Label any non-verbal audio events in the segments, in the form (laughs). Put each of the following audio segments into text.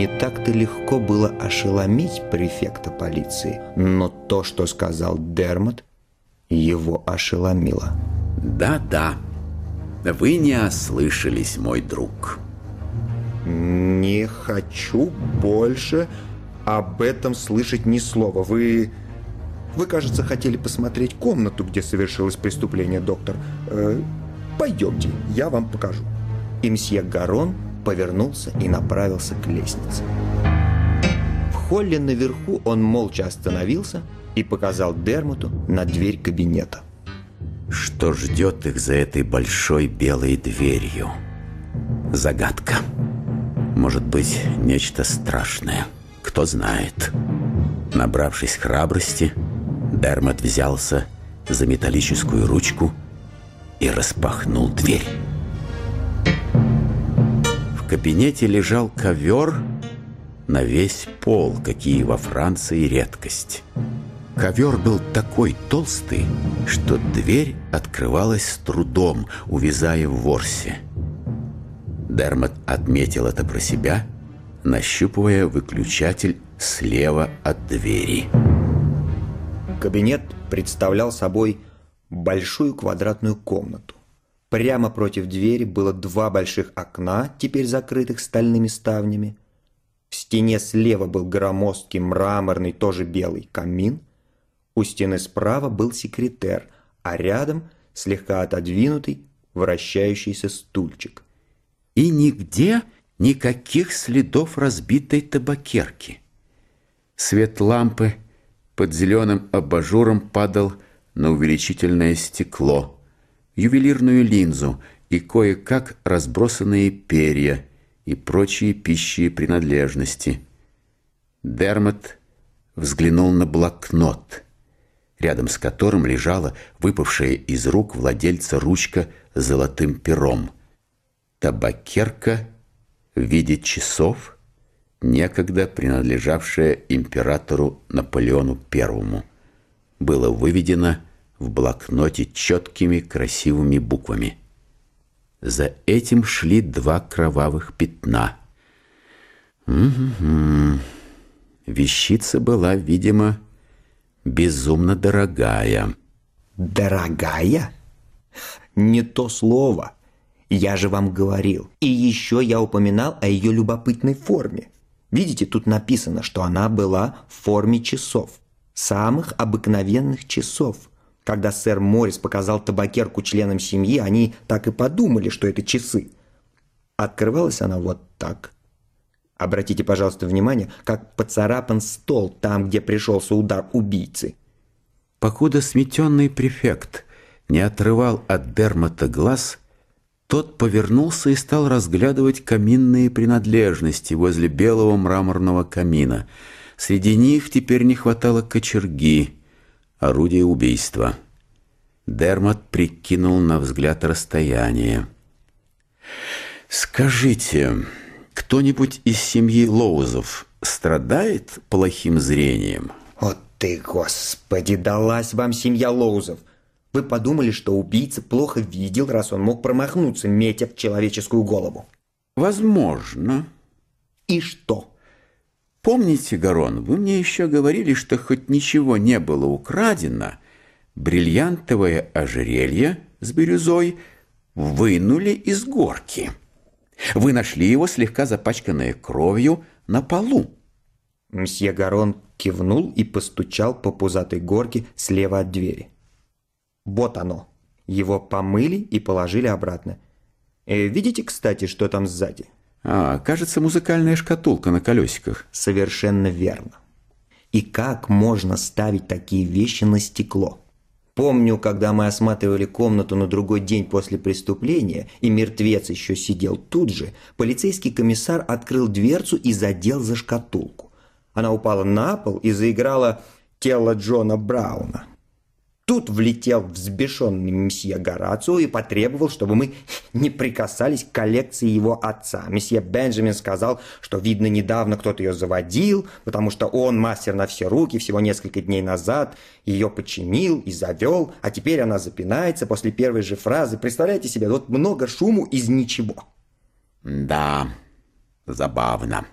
Не так-то легко было ошеломить префекта полиции, но то, что сказал Дермот, его ошеломило. Да-да, вы не ослышались, мой друг. Не хочу больше об этом слышать ни слова. Вы... Вы, кажется, хотели посмотреть комнату, где совершилось преступление, доктор. Э, пойдемте, я вам покажу. И мсье Гарон повернулся и направился к лестнице. В холле наверху он молча остановился и показал Дермуту на дверь кабинета. Что ждет их за этой большой белой дверью? Загадка. Может быть, нечто страшное. Кто знает. Набравшись храбрости, Дермот взялся за металлическую ручку и распахнул дверь. Кабинете лежал ковер на весь пол, какие во Франции редкость. Ковер был такой толстый, что дверь открывалась с трудом, увязая в ворсе. Дермот отметил это про себя, нащупывая выключатель слева от двери. Кабинет представлял собой большую квадратную комнату. Прямо против двери было два больших окна, теперь закрытых стальными ставнями. В стене слева был громоздкий мраморный, тоже белый камин. У стены справа был секретер, а рядом слегка отодвинутый вращающийся стульчик. И нигде никаких следов разбитой табакерки. Свет лампы – под зеленым абажуром падал на увеличительное стекло, ювелирную линзу и кое-как разбросанные перья и прочие пищи принадлежности. Дермот взглянул на блокнот, рядом с которым лежала выпавшая из рук владельца ручка с золотым пером. Табакерка в виде часов — некогда принадлежавшее императору Наполеону I, было выведено в блокноте четкими красивыми буквами. За этим шли два кровавых пятна. Угу. Вещица была, видимо, безумно дорогая. Дорогая? Не то слово. Я же вам говорил. И еще я упоминал о ее любопытной форме. Видите, тут написано, что она была в форме часов. Самых обыкновенных часов. Когда сэр Моррис показал табакерку членам семьи, они так и подумали, что это часы. Открывалась она вот так. Обратите, пожалуйста, внимание, как поцарапан стол там, где пришелся удар убийцы. Покуда сметенный префект не отрывал от Дермота глаз, тот повернулся и стал разглядывать каминные принадлежности возле белого мраморного камина. Среди них теперь не хватало кочерги, орудия убийства. Дермат прикинул на взгляд расстояние. «Скажите, кто-нибудь из семьи Лоузов страдает плохим зрением?» «О ты, господи, далась вам семья Лоузов! Вы подумали, что убийца плохо видел, раз он мог промахнуться, метя в человеческую голову. Возможно. И что? Помните, Гарон, вы мне еще говорили, что хоть ничего не было украдено, бриллиантовое ожерелье с бирюзой вынули из горки. Вы нашли его слегка запачканное кровью на полу. Мсье Гарон кивнул и постучал по пузатой горке слева от двери. Вот оно. Его помыли и положили обратно. Э, видите, кстати, что там сзади? А, кажется, музыкальная шкатулка на колесиках. Совершенно верно. И как можно ставить такие вещи на стекло? Помню, когда мы осматривали комнату на другой день после преступления, и мертвец еще сидел тут же, полицейский комиссар открыл дверцу и задел за шкатулку. Она упала на пол и заиграла тело Джона Брауна. Тут влетел взбешенный месье Горацио и потребовал, чтобы мы не прикасались к коллекции его отца. Месье Бенджамин сказал, что, видно, недавно кто-то ее заводил, потому что он мастер на все руки, всего несколько дней назад ее починил и завел, а теперь она запинается после первой же фразы. Представляете себе, вот много шуму из ничего. Да, забавно.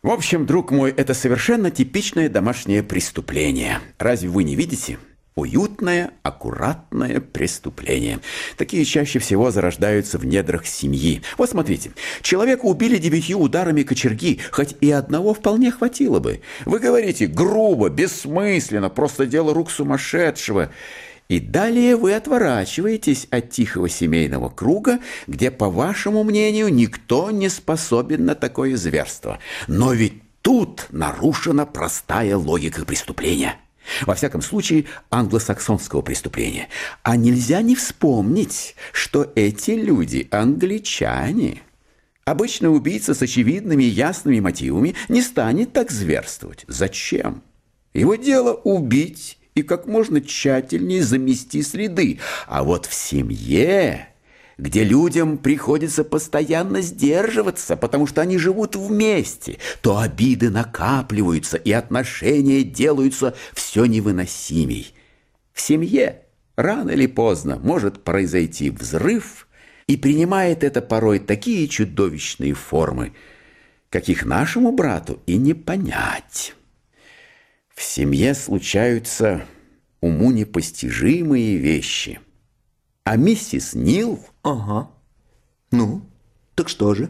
В общем, друг мой, это совершенно типичное домашнее преступление. Разве вы не видите? Уютное, аккуратное преступление. Такие чаще всего зарождаются в недрах семьи. Вот смотрите, человека убили девятью ударами кочерги, хоть и одного вполне хватило бы. Вы говорите грубо, бессмысленно, просто дело рук сумасшедшего. И далее вы отворачиваетесь от тихого семейного круга, где, по вашему мнению, никто не способен на такое зверство. Но ведь тут нарушена простая логика преступления. Во всяком случае, англосаксонского преступления. А нельзя не вспомнить, что эти люди англичане. Обычно убийца с очевидными и ясными мотивами не станет так зверствовать. Зачем? Его дело убить и как можно тщательнее замести следы. А вот в семье, где людям приходится постоянно сдерживаться, потому что они живут вместе, то обиды накапливаются, и отношения делаются все невыносимей. В семье рано или поздно может произойти взрыв, и принимает это порой такие чудовищные формы, каких нашему брату и не понять». В семье случаются уму непостижимые вещи. А миссис Нил... Ага. Ну, так что же?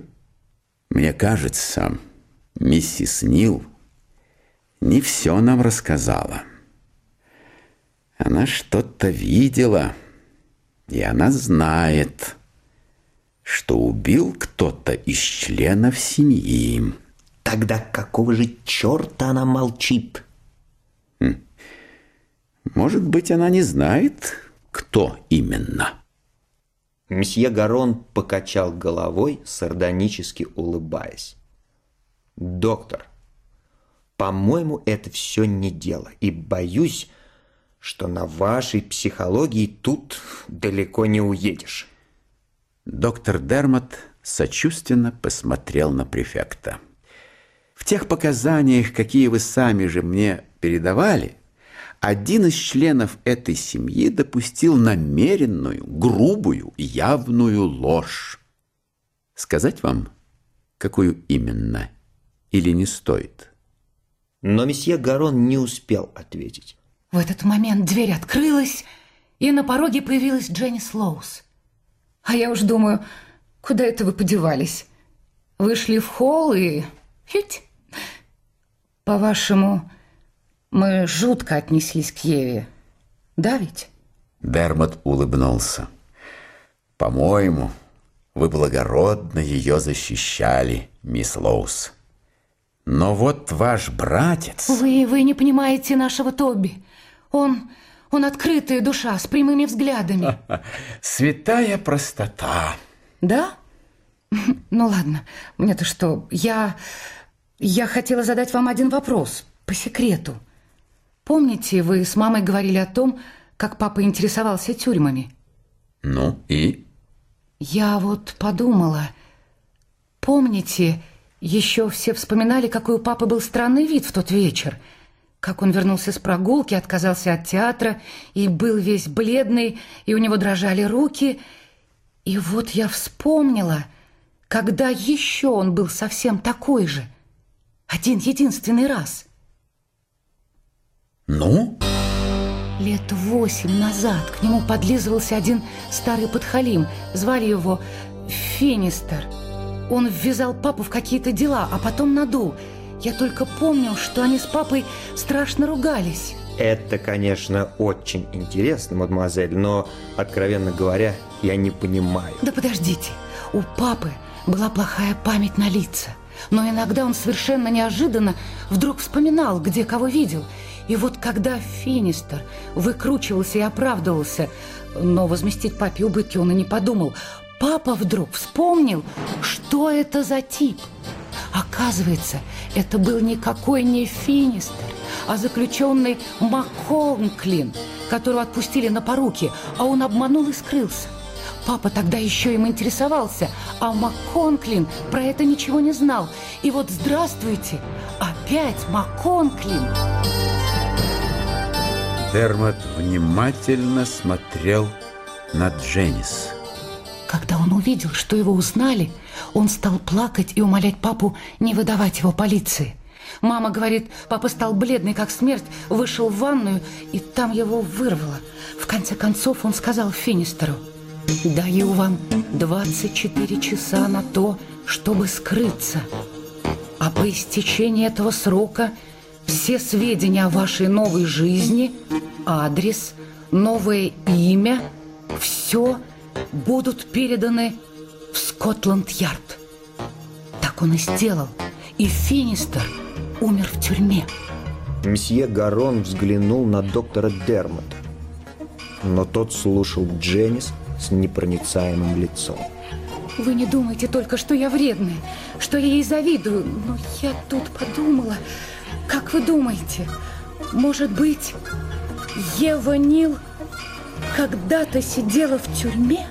Мне кажется, миссис Нил не все нам рассказала. Она что-то видела, и она знает, что убил кто-то из членов семьи. Тогда какого же черта она молчит? Может быть, она не знает, кто именно. Месье Гарон покачал головой, сардонически улыбаясь. «Доктор, по-моему, это все не дело, и боюсь, что на вашей психологии тут далеко не уедешь». Доктор Дермат сочувственно посмотрел на префекта. «В тех показаниях, какие вы сами же мне передавали, один из членов этой семьи допустил намеренную, грубую, явную ложь. Сказать вам, какую именно, или не стоит? Но месье Гарон не успел ответить. В этот момент дверь открылась, и на пороге появилась Дженни Слоус. А я уж думаю, куда это вы подевались? Вышли в холл и... Фють! По-вашему, мы жутко отнеслись к Еве. Да ведь? Дермот улыбнулся. По-моему, вы благородно ее защищали, мисс Лоус. Но вот ваш братец... Вы, вы не понимаете нашего Тоби. Он, он открытая душа, с прямыми взглядами. (laughs) Святая простота. Да? (laughs) Ну ладно, мне-то что, я... Я хотела задать вам один вопрос, по секрету. Помните, вы с мамой говорили о том, как папа интересовался тюрьмами? Ну и? Я вот подумала. Помните, еще все вспоминали, какой у папы был странный вид в тот вечер. Как он вернулся с прогулки, отказался от театра и был весь бледный, и у него дрожали руки. И вот я вспомнила, когда еще он был совсем такой же. Один единственный раз. Ну? Лет восемь назад к нему подлизывался один старый подхалим. Звали его Финистер. Он ввязал папу в какие-то дела, а потом надул. Я только помню, что они с папой страшно ругались. Это, конечно, очень интересно, мадемуазель, но, откровенно говоря, я не понимаю. Да подождите, у папы была плохая память на лица. Но иногда он совершенно неожиданно вдруг вспоминал, где кого видел – и вот когда Финистер выкручивался и оправдывался, но возместить папе убытки он и не подумал, папа вдруг вспомнил, что это за тип. Оказывается, это был никакой не Финистер, а заключенный Макконклин, которого отпустили на поруки, а он обманул и скрылся. Папа тогда еще им интересовался, а МакКонклин про это ничего не знал. И вот здравствуйте, опять МакКонклин. Дермат внимательно смотрел на Дженнис. Когда он увидел, что его узнали, он стал плакать и умолять папу не выдавать его полиции. Мама говорит, папа стал бледный, как смерть, вышел в ванную, и там его вырвало. В конце концов он сказал Финистеру, «Даю вам 24 часа на то, чтобы скрыться. А по истечении этого срока все сведения о вашей новой жизни, адрес, новое имя, все будут переданы в Скотланд-Ярд». Так он и сделал. И Финистер – умер в тюрьме. Мсье Гарон взглянул на доктора Дермота, но тот слушал Дженнис с непроницаемым лицом. Вы не думайте только, что я вредная, что я ей завидую, но я тут подумала, как вы думаете, может быть, Ева Нил когда-то сидела в тюрьме?